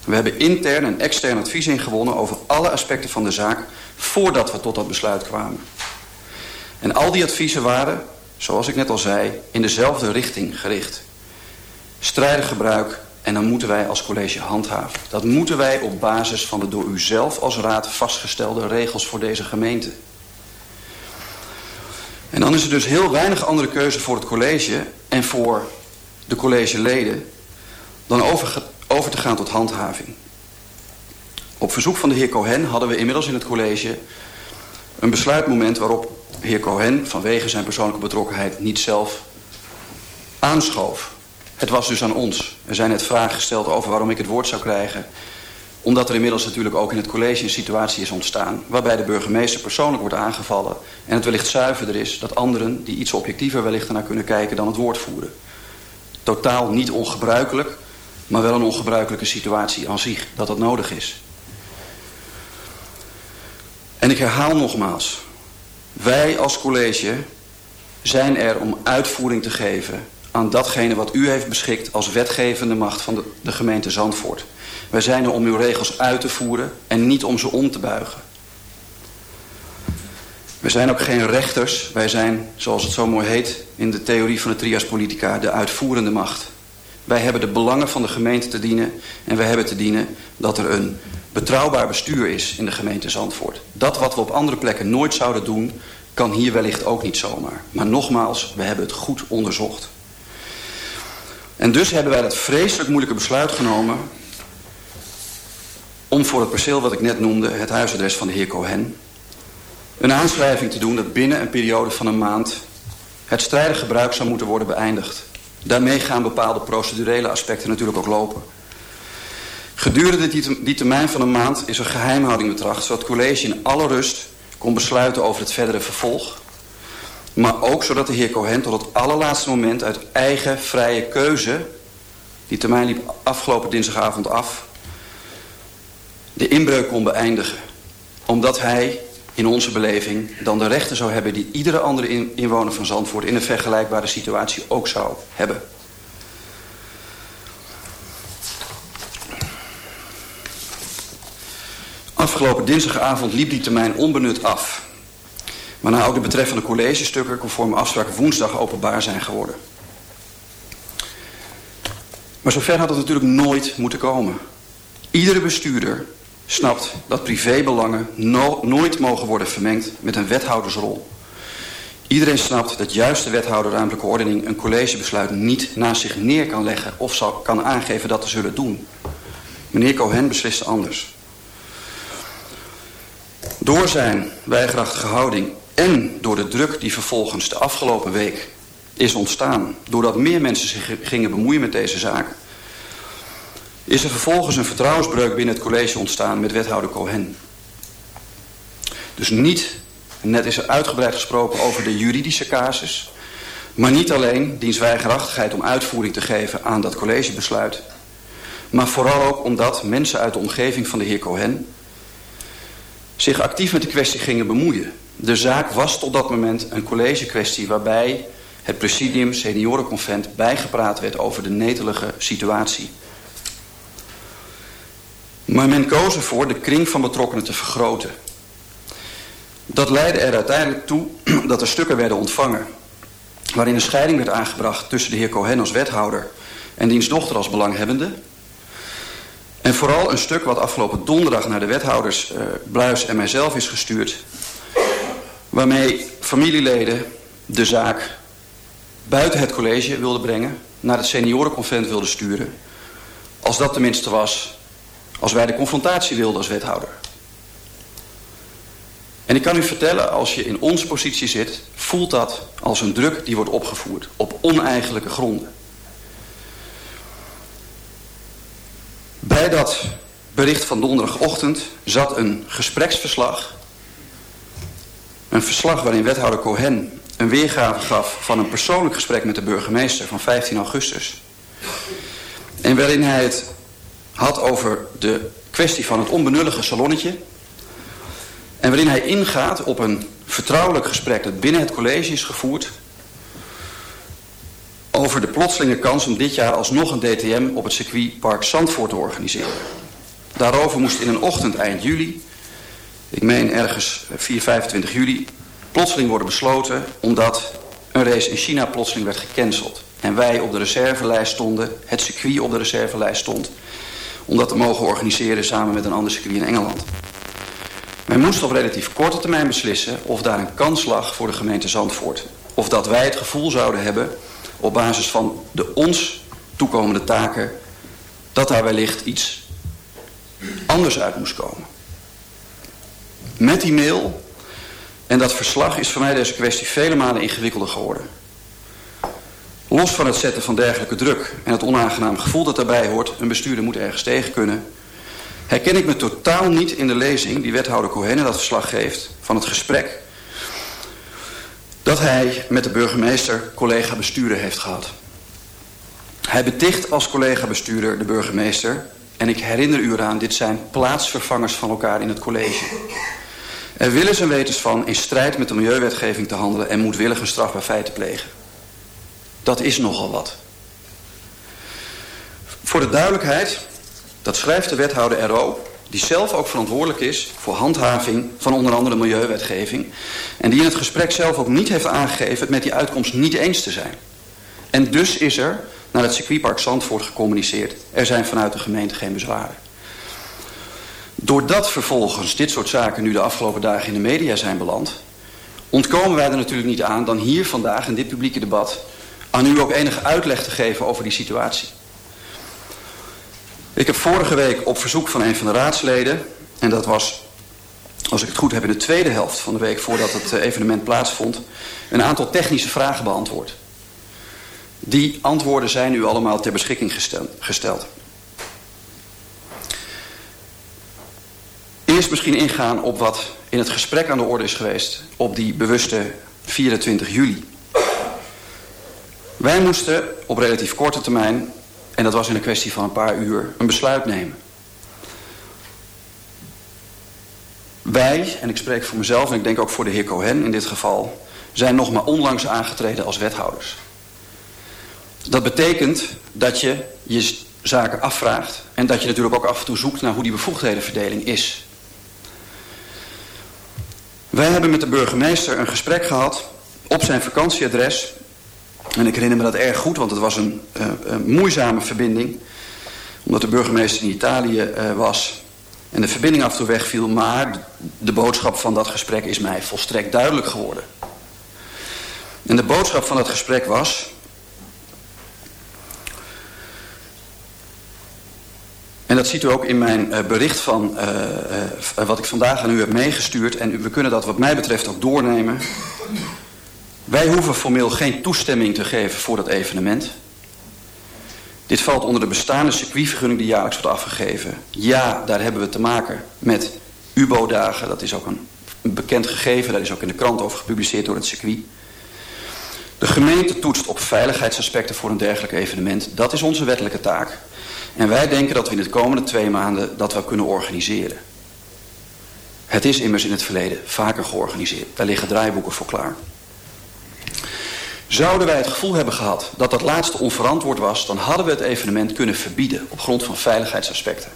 We hebben intern en extern advies ingewonnen over alle aspecten van de zaak voordat we tot dat besluit kwamen. En al die adviezen waren, zoals ik net al zei, in dezelfde richting gericht. Strijdig gebruik en dan moeten wij als college handhaven. Dat moeten wij op basis van de door u zelf als raad vastgestelde regels voor deze gemeente. En dan is er dus heel weinig andere keuze voor het college en voor de collegeleden dan over, over te gaan tot handhaving. Op verzoek van de heer Cohen hadden we inmiddels in het college een besluitmoment waarop heer Cohen vanwege zijn persoonlijke betrokkenheid niet zelf aanschoof. Het was dus aan ons. Er zijn net vragen gesteld over waarom ik het woord zou krijgen. Omdat er inmiddels natuurlijk ook in het college een situatie is ontstaan... waarbij de burgemeester persoonlijk wordt aangevallen... en het wellicht zuiverder is dat anderen die iets objectiever wellicht naar kunnen kijken... dan het woord voeren. Totaal niet ongebruikelijk, maar wel een ongebruikelijke situatie aan zich dat dat nodig is. En ik herhaal nogmaals. Wij als college zijn er om uitvoering te geven aan datgene wat u heeft beschikt als wetgevende macht van de, gemeente Zandvoort. Wij zijn er om uw regels uit te voeren en niet om ze om te buigen. We zijn ook geen rechters. Wij zijn, zoals het zo mooi heet in de theorie van de trias politica, de uitvoerende macht. Wij hebben de belangen van de gemeente te dienen en wij hebben te dienen dat er een betrouwbaar bestuur is in de gemeente Zandvoort. Dat wat we op andere plekken nooit zouden doen, kan hier wellicht ook niet zomaar. Maar nogmaals, we hebben het goed onderzocht. En dus hebben wij dat vreselijk moeilijke besluit genomen... om voor het perceel wat ik net noemde, het huisadres van de heer Cohen... een aanschrijving te doen dat binnen een periode van een maand... het strijdig gebruik zou moeten worden beëindigd. Daarmee gaan bepaalde procedurele aspecten natuurlijk ook lopen. Gedurende die, termijn van een maand is er geheimhouding betracht... zodat college in alle rust kon besluiten over het verdere vervolg... Maar ook zodat de heer Cohen tot het allerlaatste moment uit eigen vrije keuze... die termijn liep afgelopen dinsdagavond af... de inbreuk kon beëindigen. Omdat hij in onze beleving dan de rechten zou hebben... die iedere andere inwoner van Zandvoort in een vergelijkbare situatie ook zou hebben. Afgelopen dinsdagavond liep die termijn onbenut af waarna ook de betreffende collegestukken conform afspraak woensdag openbaar zijn geworden. Maar zover had het natuurlijk nooit moeten komen. Iedere bestuurder snapt dat privébelangen nooit mogen worden vermengd met een wethoudersrol. Iedereen snapt dat juist de wethouder ruimtelijke ordening een collegebesluit niet naast zich neer kan leggen of zal, kan aangeven dat te zullen doen. Meneer Cohen besliste anders. Door zijn weigerachtige houding en door de druk die vervolgens de afgelopen week is ontstaan... doordat meer mensen zich gingen bemoeien met deze zaak... is er vervolgens een vertrouwensbreuk binnen het college ontstaan met wethouder Cohen. Dus niet, net is er uitgebreid gesproken over de juridische casus... maar niet alleen diens weigerachtigheid om uitvoering te geven aan dat collegebesluit... maar vooral ook omdat mensen uit de omgeving van de heer Cohen... zich actief met de kwestie gingen bemoeien. De zaak was tot dat moment een collegekwestie waarbij het presidium seniorenconvent bijgepraat werd over de netelige situatie. Maar men koos ervoor de kring van betrokkenen te vergroten. Dat leidde er uiteindelijk toe dat er stukken werden ontvangen... waarin een scheiding werd aangebracht tussen de heer Cohen als wethouder... en diens dochter als belanghebbende. En vooral een stuk wat afgelopen donderdag naar de wethouders uh, Bluis en mijzelf is gestuurd... waarmee familieleden de zaak buiten het college wilden brengen... naar het seniorenconvent wilden sturen... als dat tenminste was als wij de confrontatie wilden als wethouder. En ik kan u vertellen, als je in onze positie zit... voelt dat als een druk die wordt opgevoerd op oneigenlijke gronden. Bij dat bericht van donderdagochtend zat een gespreksverslag. Een verslag waarin wethouder Cohen een weergave gaf van een persoonlijk gesprek met de burgemeester van 15 augustus. En waarin hij het had over de kwestie van het onbenullige salonnetje. En waarin hij ingaat op een vertrouwelijk gesprek dat binnen het college is gevoerd... over de plotselinge kans om dit jaar alsnog een DTM op het circuitpark Zandvoort te organiseren. Daarover moest in een ochtend eind juli, ik meen ergens 4, 25 juli, plotseling worden besloten omdat een race in China plotseling werd gecanceld. En wij op de reservelijst stonden, het circuit op de reservelijst stond om dat te mogen organiseren samen met een ander circuit in Engeland. Men moest op relatief korte termijn beslissen of daar een kans lag voor de gemeente Zandvoort. Of dat wij het gevoel zouden hebben op basis van de ons toekomende taken dat daar wellicht iets anders uit moest komen. Met die mail en dat verslag is voor mij deze kwestie vele malen ingewikkelder geworden. Los van het zetten van dergelijke druk en het onaangenaam gevoel dat daarbij hoort... een bestuurder moet ergens tegen kunnen... herken ik me totaal niet in de lezing die wethouder Cohen dat verslag geeft... van het gesprek dat hij met de burgemeester collega-bestuurder heeft gehad. Hij beticht als collega-bestuurder de burgemeester... en ik herinner u eraan, dit zijn plaatsvervangers van elkaar in het college... Er willen zijn wetens van in strijd met de milieuwetgeving te handelen... en moedwillig een strafbaar feit te plegen. Dat is nogal wat. Voor de duidelijkheid, dat schrijft de wethouder RO... die zelf ook verantwoordelijk is voor handhaving van onder andere milieuwetgeving... en die in het gesprek zelf ook niet heeft aangegeven... het met die uitkomst niet eens te zijn. En dus is er naar het circuitpark Zandvoort gecommuniceerd... er zijn vanuit de gemeente geen bezwaren. Doordat vervolgens dit soort zaken nu de afgelopen dagen in de media zijn beland... ontkomen wij er natuurlijk niet aan dan hier vandaag in dit publieke debat aan u ook enige uitleg te geven over die situatie. Ik heb vorige week op verzoek van een van de raadsleden, en dat was, als ik het goed heb, in de tweede helft van de week voordat het eh, evenement plaatsvond, een aantal technische vragen beantwoord. Die antwoorden zijn u allemaal ter beschikking gesteld. Misschien ingaan op wat in het gesprek aan de orde is geweest op die bewuste 24 juli. Wij moesten op relatief korte termijn, en dat was in een kwestie van een paar uur, een besluit nemen. Wij, en ik spreek voor mezelf en ik denk ook voor de heer Cohen in dit geval, zijn nog maar onlangs aangetreden als wethouders. Dat betekent dat je je zaken afvraagt en dat je natuurlijk ook af en toe zoekt naar hoe die bevoegdhedenverdeling is. Wij hebben met de burgemeester een gesprek gehad op zijn vakantieadres en ik herinner me dat erg goed, want het was een, uh, een moeizame verbinding. Omdat de burgemeester in Italië uh, was en de verbinding af en toe wegviel. Maar de boodschap van dat gesprek is mij volstrekt duidelijk geworden. En de boodschap van dat gesprek was... En dat ziet u ook in mijn uh, bericht van uh, uh, wat ik vandaag aan u heb meegestuurd. En we kunnen dat wat mij betreft ook doornemen. Wij hoeven formeel geen toestemming te geven voor dat evenement. Dit valt onder de bestaande circuitvergunning die jaarlijks wordt afgegeven. Ja, daar hebben we te maken met UBO-dagen. Dat is ook een een bekend gegeven. Daar is ook in de krant over gepubliceerd door het circuit. De gemeente toetst op veiligheidsaspecten voor een dergelijk evenement. Dat is onze wettelijke taak. En wij denken dat we in de komende twee maanden dat wel kunnen organiseren. Het is immers in het verleden vaker georganiseerd. Daar liggen draaiboeken voor klaar. Zouden wij het gevoel hebben gehad dat dat laatste onverantwoord was... dan hadden we het evenement kunnen verbieden op grond van veiligheidsaspecten.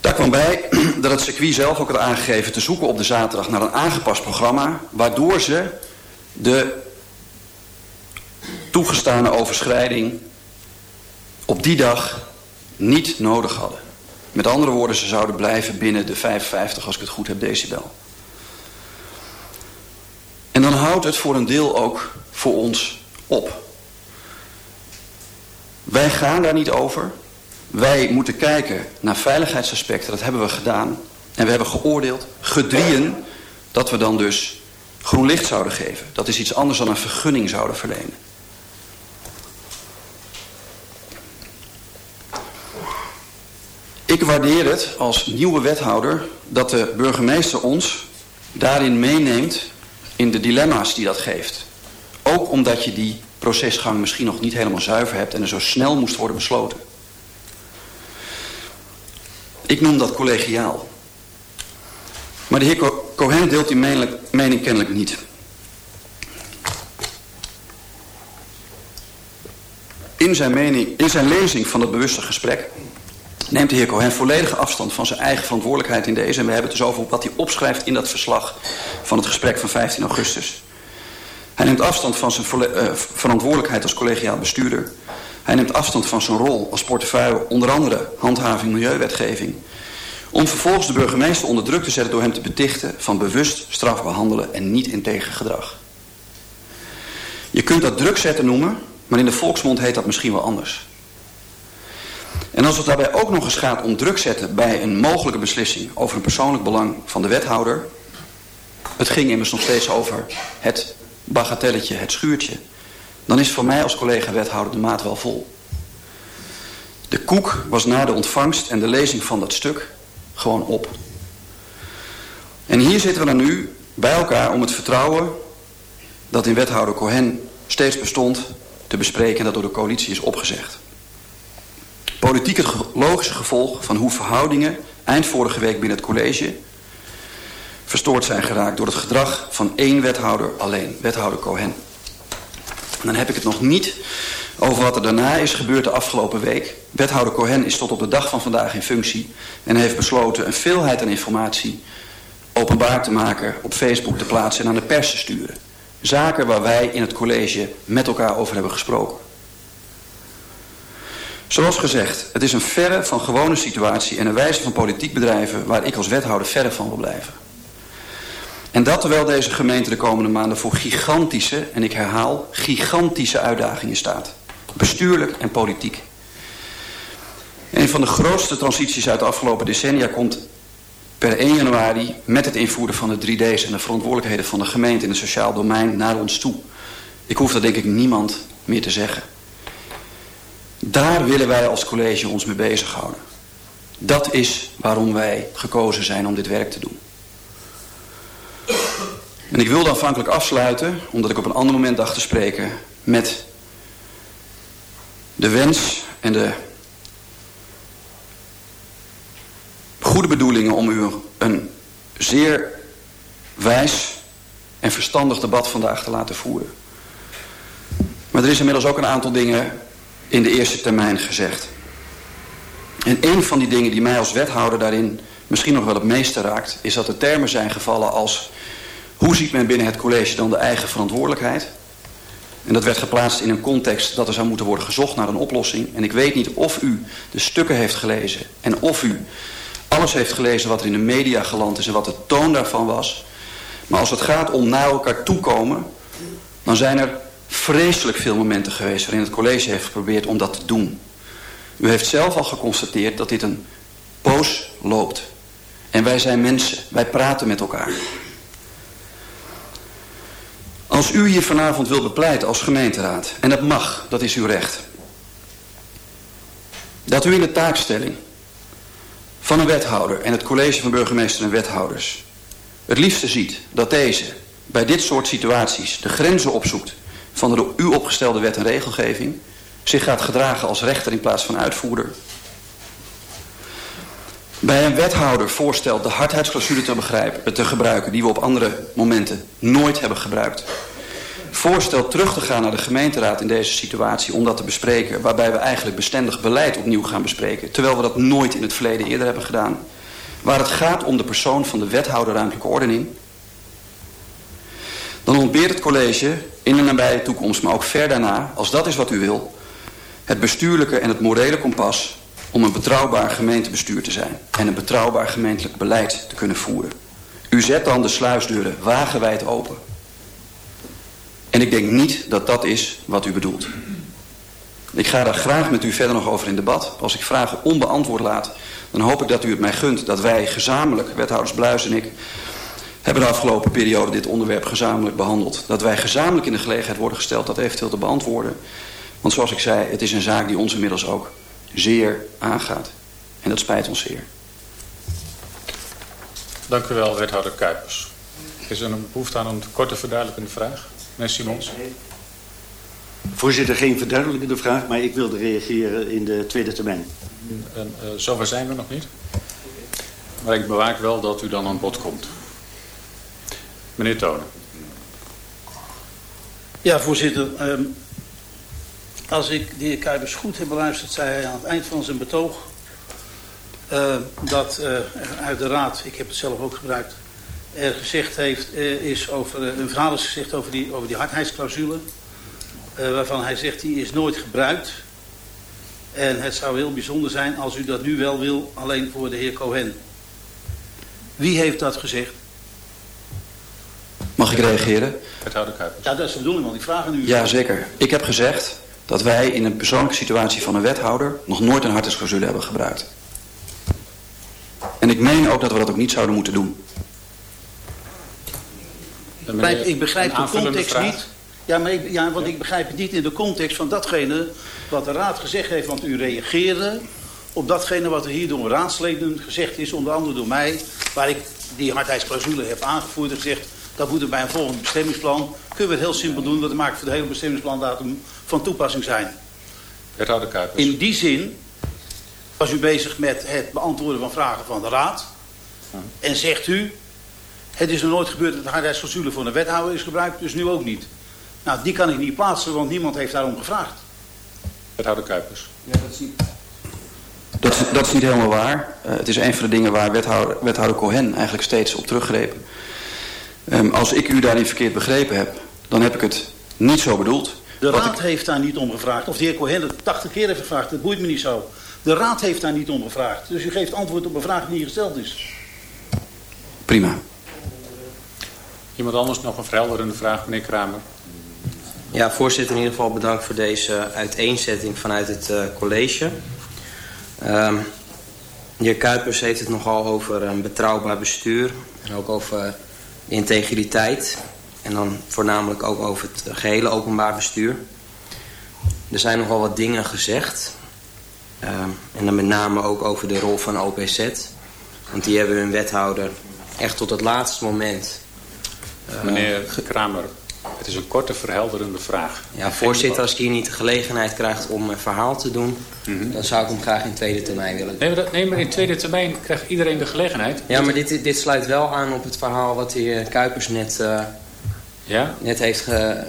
Daar kwam bij dat het circuit zelf ook had aangegeven te zoeken op de zaterdag naar een aangepast programma... waardoor ze de toegestane overschrijding op die dag niet nodig hadden. Met andere woorden, ze zouden blijven binnen de 55, als ik het goed heb, decibel. En dan houdt het voor een deel ook voor ons op. Wij gaan daar niet over. Wij moeten kijken naar veiligheidsaspecten. Dat hebben we gedaan. En we hebben geoordeeld, gedrieën, dat we dan dus groen licht zouden geven. Dat is iets anders dan een vergunning zouden verlenen. Ik waardeer het als nieuwe wethouder dat de burgemeester ons daarin meeneemt in de dilemma's die dat geeft. Ook omdat je die procesgang misschien nog niet helemaal zuiver hebt en er zo snel moest worden besloten. Ik noem dat collegiaal. Maar de heer Cohen deelt die mening kennelijk niet. In zijn, mening, in zijn lezing van het bewuste gesprek neemt de heer Cohen volledige afstand van zijn eigen verantwoordelijkheid in deze. En we hebben het dus over wat hij opschrijft in dat verslag van het gesprek van 15 augustus. Hij neemt afstand van zijn uh, verantwoordelijkheid als collegiaal bestuurder. Hij neemt afstand van zijn rol als portefeuille, onder andere handhaving milieuwetgeving. Om vervolgens de burgemeester onder druk te zetten door hem te betichten van bewust straf behandelen en niet integer gedrag. Je kunt dat druk zetten noemen, maar in de volksmond heet dat misschien wel anders. En als het daarbij ook nog eens gaat om druk zetten bij een mogelijke beslissing over een persoonlijk belang van de wethouder. Het ging immers nog steeds over het bagatelletje, het schuurtje. Dan is voor mij als collega wethouder de maat wel vol. De koek was na de ontvangst en de lezing van dat stuk gewoon op. En hier zitten we dan nu bij elkaar om het vertrouwen dat in wethouder Cohen steeds bestond te bespreken en dat door de coalitie is opgezegd. Politiek het logische gevolg van hoe verhoudingen eind vorige week binnen het college verstoord zijn geraakt door het gedrag van één wethouder alleen, wethouder Cohen. dan heb ik het nog niet over wat er daarna is gebeurd de afgelopen week. Wethouder Cohen is tot op de dag van vandaag in functie en heeft besloten een veelheid aan informatie openbaar te maken, op Facebook te plaatsen en aan de pers te sturen. Zaken waar wij in het college met elkaar over hebben gesproken. Zoals gezegd, het is een verre van gewone situatie en een wijze van politiek bedrijven waar ik als wethouder verre van wil blijven. En dat terwijl deze gemeente de komende maanden voor gigantische, en ik herhaal, gigantische uitdagingen staat. Bestuurlijk en politiek. Een van de grootste transities uit de afgelopen decennia komt per 1 januari met het invoeren van de 3D's en de verantwoordelijkheden van de gemeente in het sociaal domein naar ons toe. Ik hoef dat denk ik niemand meer te zeggen. Daar willen wij als college ons mee bezighouden. Dat is waarom wij gekozen zijn om dit werk te doen. En ik wilde aanvankelijk afsluiten, omdat ik op een ander moment dacht te spreken, met de wens en de goede bedoelingen om u een zeer wijs en verstandig debat vandaag te laten voeren. Maar er is inmiddels ook een aantal dingen in de eerste termijn gezegd. En een van die dingen die mij als wethouder daarin misschien nog wel het meeste raakt... is dat er termen zijn gevallen als... hoe ziet men binnen het college dan de eigen verantwoordelijkheid? En dat werd geplaatst in een context dat er zou moeten worden gezocht naar een oplossing. En ik weet niet of u de stukken heeft gelezen en of u alles heeft gelezen wat er in de media geland is en wat de toon daarvan was. Maar als het gaat om naar elkaar toekomen, dan zijn er vreselijk veel momenten geweest waarin het college heeft geprobeerd om dat te doen. U heeft zelf al geconstateerd dat dit een poos loopt. En wij zijn mensen, wij praten met elkaar. Als u hier vanavond wilt bepleiten als gemeenteraad, en dat mag, dat is uw recht. Dat u in de taakstelling van een wethouder en het college van burgemeester en wethouders het liefste ziet dat deze bij dit soort situaties de grenzen opzoekt van de door u opgestelde wet en regelgeving, zich gaat gedragen als rechter in plaats van uitvoerder. Bij een wethouder voorstelt de hardheidsclausule te, begrijpen, te gebruiken die we op andere momenten nooit hebben gebruikt. Voorstelt terug te gaan naar de gemeenteraad in deze situatie om dat te bespreken, waarbij we eigenlijk bestendig beleid opnieuw gaan bespreken, terwijl we dat nooit in het verleden eerder hebben gedaan. Waar het gaat om de persoon van de wethouder ruimtelijke ordening, dan ontbeert het college in de nabije toekomst, maar ook ver daarna, als dat is wat u wil, het bestuurlijke en het morele kompas om een betrouwbaar gemeentebestuur te zijn en een betrouwbaar gemeentelijk beleid te kunnen voeren. U zet dan de sluisdeuren wagenwijd open. En ik denk niet dat dat is wat u bedoelt. Ik ga daar graag met u verder nog over in debat. Als ik vragen onbeantwoord laat, dan hoop ik dat u het mij gunt dat wij gezamenlijk, wethouders Bluis en ik, hebben de afgelopen periode dit onderwerp gezamenlijk behandeld. Dat wij gezamenlijk in de gelegenheid worden gesteld dat eventueel te beantwoorden. Want zoals ik zei, het is een zaak die ons inmiddels ook zeer aangaat. En dat spijt ons zeer. Dank u wel, wethouder Kuipers. Is er een behoefte aan een korte verduidelijkende vraag? Meneer Simons. Voorzitter, geen verduidelijkende vraag, maar ik wilde reageren in de tweede termijn. En, uh, zover zijn we nog niet. Maar ik bewaak wel dat u dan aan bod komt. Meneer Tonen. Ja, voorzitter. Um, als ik de heer Kuipers goed heb beluisterd, zei hij aan het eind van zijn betoog... Uh, dat uh, uit de raad, ik heb het zelf ook gebruikt... er gezegd heeft, uh, is over, een verhaal is gezegd over die, over die hardheidsclausule... waarvan hij zegt, die is nooit gebruikt... En het zou heel bijzonder zijn als u dat nu wel wil, alleen voor de heer Cohen. Wie heeft dat gezegd? Mag ik reageren? Wethouder Kuipers. Ja, dat is de bedoeling, want ik vraag aan u. Ja, zeker. Ik heb gezegd dat wij in een persoonlijke situatie van een wethouder... nog nooit een hartesclausule hebben gebruikt. En ik meen ook dat we dat ook niet zouden moeten doen. Meneer, ik begrijp de context vraag? niet. Ja, maar ik, ja, want ik begrijp het niet in de context van datgene wat de raad gezegd heeft. Want u reageerde op datgene wat er hier door raadsleden gezegd is, onder andere door mij. Waar ik die hardheidsclausule heb aangevoerd en gezegd, dat moet er bij een volgend bestemmingsplan. Kunnen we het heel simpel doen, want dat maakt voor de hele bestemmingsplandatum van toepassing zijn. Wethouder Kuipers. In die zin was u bezig met het beantwoorden van vragen van de raad. En zegt u, het is nog nooit gebeurd dat de hardheidsclausule voor een wethouder is gebruikt, dus nu ook niet. Nou, die kan ik niet plaatsen, want niemand heeft daarom gevraagd. Wethouder Kuipers. Ja, dat, is niet... dat, is, dat is niet helemaal waar. Uh, het is een van de dingen waar wethouder, wethouder Cohen eigenlijk steeds op teruggreep. Um, als ik u daarin verkeerd begrepen heb, dan heb ik het niet zo bedoeld. De raad ik... heeft daar niet om gevraagd. Of de heer Cohen het 80 keer heeft gevraagd, dat boeit me niet zo. De raad heeft daar niet om gevraagd. Dus u geeft antwoord op een vraag die hier gesteld is. Prima. Iemand anders nog een verhelderende vraag, meneer Kramer? Ja, voorzitter, in ieder geval bedankt voor deze uiteenzetting vanuit het uh, college. Um, de heer Kuipers heeft het nogal over een betrouwbaar bestuur. En ook over integriteit. En dan voornamelijk ook over het gehele openbaar bestuur. Er zijn nogal wat dingen gezegd. Um, en dan met name ook over de rol van OPZ. Want die hebben hun wethouder echt tot het laatste moment... Uh, Meneer Kramer, het is een korte verhelderende vraag. Ja, voorzitter, als ik hier niet de gelegenheid krijg om een verhaal te doen... Mm -hmm. dan zou ik hem graag in tweede termijn willen doen. Nee, maar, dat, nee, maar in tweede termijn krijgt iedereen de gelegenheid. Ja, maar dit, dit sluit wel aan op het verhaal wat de heer Kuipers net, uh, ja? net heeft ge...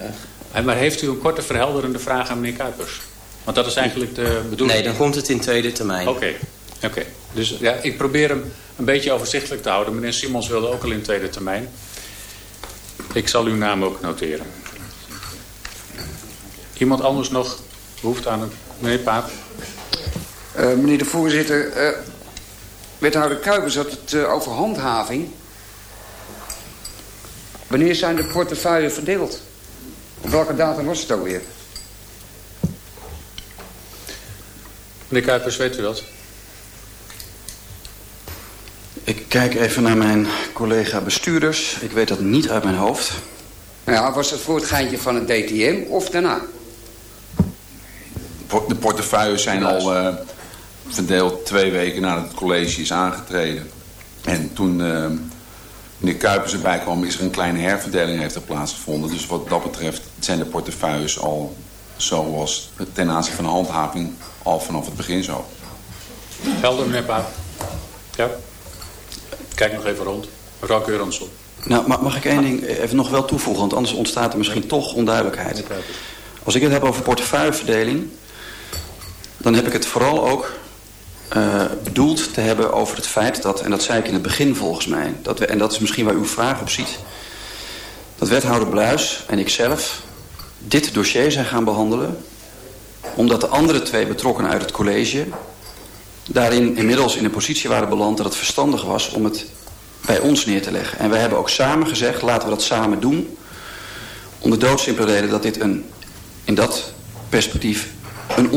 Maar heeft u een korte verhelderende vraag aan meneer Kuipers? Want dat is eigenlijk de bedoeling. Nee, dan komt het in tweede termijn. Oké, okay. oké. Okay. Dus ja, ik probeer hem een beetje overzichtelijk te houden. Meneer Simons wilde ook al in tweede termijn. Ik zal uw naam ook noteren. Iemand anders nog behoefte aan een... Meneer Paap. Uh, meneer de voorzitter, uh, wethouder Kuipers had het uh, over handhaving. Wanneer zijn de portefeuille verdeeld? Op welke datum was het alweer? Meneer Kuipers, weet u dat? Ik kijk even naar mijn collega bestuurders. Ik weet dat niet uit mijn hoofd. Nou ja, was het voor het geintje van het DTM of daarna? De portefeuilles zijn al uh, verdeeld twee weken nadat het college is aangetreden. En toen uh, meneer Kuipers erbij kwam, is er een kleine herverdeling heeft er plaatsgevonden. Dus wat dat betreft zijn de portefeuilles al zoals ten aanzien van de handhaving al vanaf het begin zo. Helder, meneer Paap. Ja. Kijk nog even rond. Mevrouw Keuransson. Nou, mag ik één ding even nog wel toevoegen, want anders ontstaat er misschien toch onduidelijkheid. Als ik het heb over portefeuilleverdeling, dan heb ik het vooral ook uh, bedoeld te hebben over het feit dat, en dat zei ik in het begin volgens mij, dat we, en dat is misschien waar uw vraag op ziet, dat wethouder Bluis en ikzelf dit dossier zijn gaan behandelen, omdat de andere twee betrokkenen uit het college daarin inmiddels in een positie waren beland dat het verstandig was om het bij ons neer te leggen. En wij hebben ook samen gezegd, laten we dat samen doen, om de doodsimpele reden dat dit een, in dat perspectief een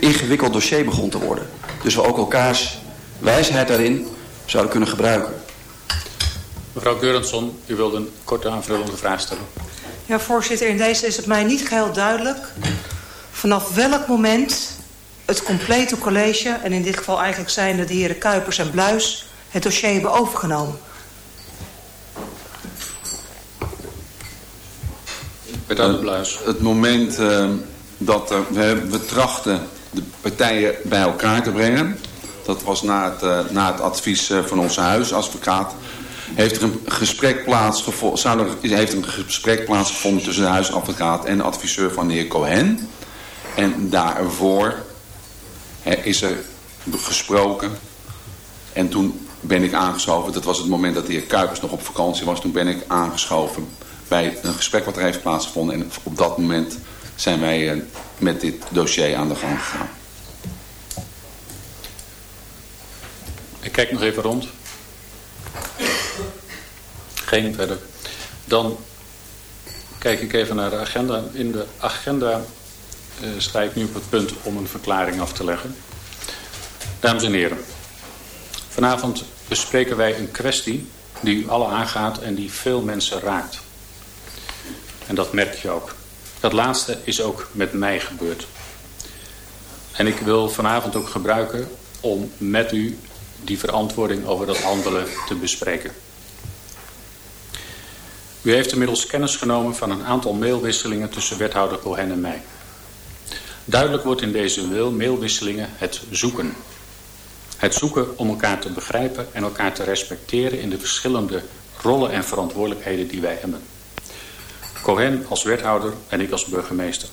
ingewikkeld dossier begon te worden. Dus we ook elkaars wijsheid daarin zouden kunnen gebruiken. Mevrouw Geurensson, u wilde een korte aanvullende vraag stellen. Ja, voorzitter, in deze is het mij niet geheel duidelijk... vanaf welk moment het complete college... en in dit geval eigenlijk zijn de heren Kuipers en Bluis... het dossier hebben overgenomen. Wethouder Bluis. Het moment uh, dat we, we trachten de partijen bij elkaar te brengen. Dat was na het, uh, na het advies uh, van onze huisadvocaat. Heeft er een gesprek plaatsgevonden, heeft er een gesprek plaatsgevonden tussen de huisadvocaat en de adviseur van de heer Cohen. En daarvoor is er gesproken. En toen ben ik aangeschoven. Dat was het moment dat de heer Kuipers nog op vakantie was. Toen ben ik aangeschoven bij een gesprek wat er heeft plaatsgevonden. En op dat moment zijn wij uh, met dit dossier aan de gang gegaan. Ik kijk nog even rond. Geen verder. Dan kijk ik even naar de agenda. In de agenda sta ik nu op het punt om een verklaring af te leggen. Dames en heren. Vanavond bespreken wij een kwestie die u alle aangaat en die veel mensen raakt. En dat merk je ook. Dat laatste is ook met mij gebeurd. En ik wil vanavond ook gebruiken om met u die verantwoording over dat handelen te bespreken. U heeft inmiddels kennis genomen van een aantal mailwisselingen tussen wethouder Cohen en mij. Duidelijk wordt in deze mailwisselingen het zoeken. Het zoeken om elkaar te begrijpen en elkaar te respecteren in de verschillende rollen en verantwoordelijkheden die wij hebben. Cohen als wethouder en ik als burgemeester.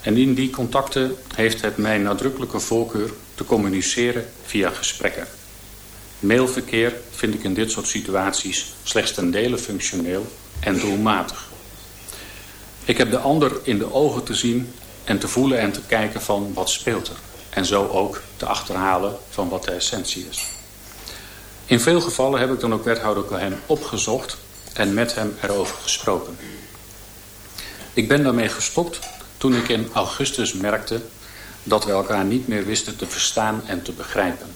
En in die contacten heeft het mijn nadrukkelijke voorkeur te communiceren via gesprekken. Mailverkeer vind ik in dit soort situaties slechts ten dele functioneel en doelmatig. Ik heb de ander in de ogen te zien en te voelen en te kijken van wat speelt er. En zo ook te achterhalen van wat de essentie is. In veel gevallen heb ik dan ook wethouder Cohen opgezocht en met hem erover gesproken. Ik ben daarmee gestopt toen ik in augustus merkte dat we elkaar niet meer wisten te verstaan en te begrijpen.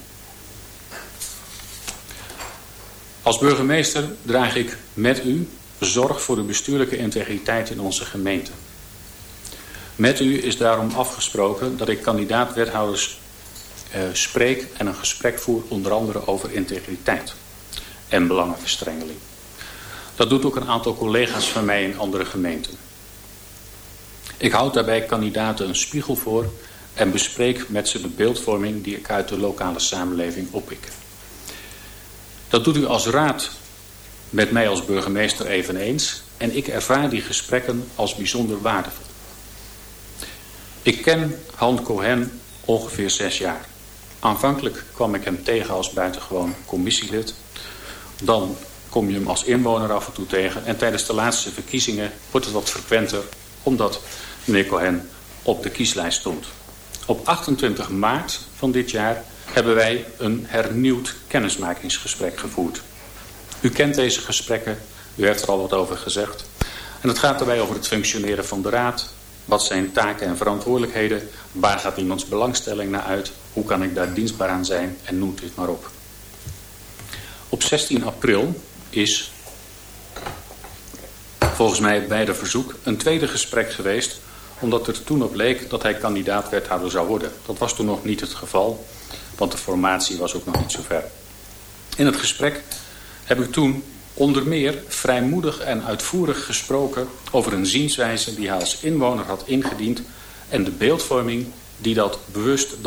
Als burgemeester draag ik met u zorg voor de bestuurlijke integriteit in onze gemeente. Met u is daarom afgesproken dat ik kandidaat-wethouders eh, spreek en een gesprek voer onder andere over integriteit en belangenverstrengeling. Dat doet ook een aantal collega's van mij in andere gemeenten. Ik houd daarbij kandidaten een spiegel voor en bespreek met ze de beeldvorming die ik uit de lokale samenleving oppik. Dat doet u als raad met mij als burgemeester eveneens en ik ervaar die gesprekken als bijzonder waardevol. Ik ken Han Cohen ongeveer zes jaar. Aanvankelijk kwam ik hem tegen als buitengewoon commissielid. Dan kom je hem als inwoner af en toe tegen. En tijdens de laatste verkiezingen wordt het wat frequenter... omdat meneer Cohen op de kieslijst stond. Op 28 maart van dit jaar hebben wij een hernieuwd kennismakingsgesprek gevoerd. U kent deze gesprekken, u heeft er al wat over gezegd. En het gaat daarbij over het functioneren van de raad. Wat zijn taken en verantwoordelijkheden? Waar gaat iemands belangstelling naar uit? Hoe kan ik daar dienstbaar aan zijn? En noem dit maar op. Op 16 april is volgens mij bij de verzoek een tweede gesprek geweest omdat er toen op leek dat hij kandidaat wethouder zou worden. Dat was toen nog niet het geval, want de formatie was ook nog niet zo ver. In het gesprek heb ik toen onder meer vrijmoedig en uitvoerig gesproken over een zienswijze die hij als inwoner had ingediend en de beeldvorming die dat bewust